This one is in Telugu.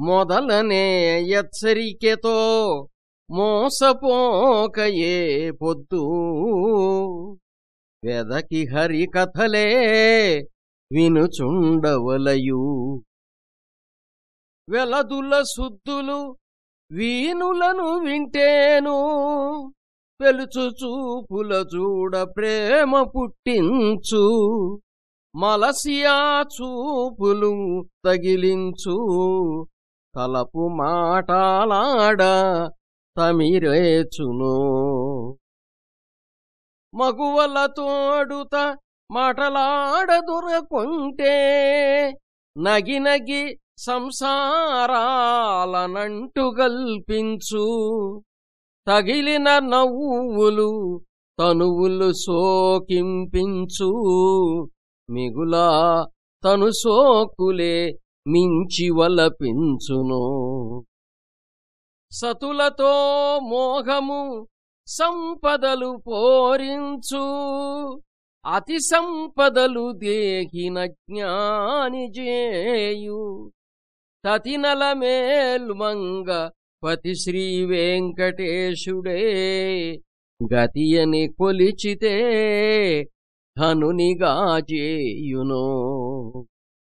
మొదలనే ఎచ్చరికెతో మోసపోకయే పొద్దు. వెదకి హరి కథలే వినుచుండవలయు. వెలదుల శుద్ధులు వీనులను వింటేను. పెలుచు చూపుల చూడ ప్రేమ పుట్టించు. మలసియా చూపులు తగిలించు. తలపు మాటాలాడ తమిరేచును. మగువల తోడుత మాటలాడదురకుంటే నగినగి సంసారాలనంటు గల్పించు. తగిలిన నవ్వులు తనువులు సోకింపించు మిగులా తను సోకులే మించి వలపించును. సతులతో మోహము సంపదలు పోరించు. అతి సంపదలు దేహిన జ్ఞాని జేయు. తతినల మేల్మంగ పతి శ్రీ వెంకటేశుడే. గతియని కొలిచితే ధనునిగా చేయునో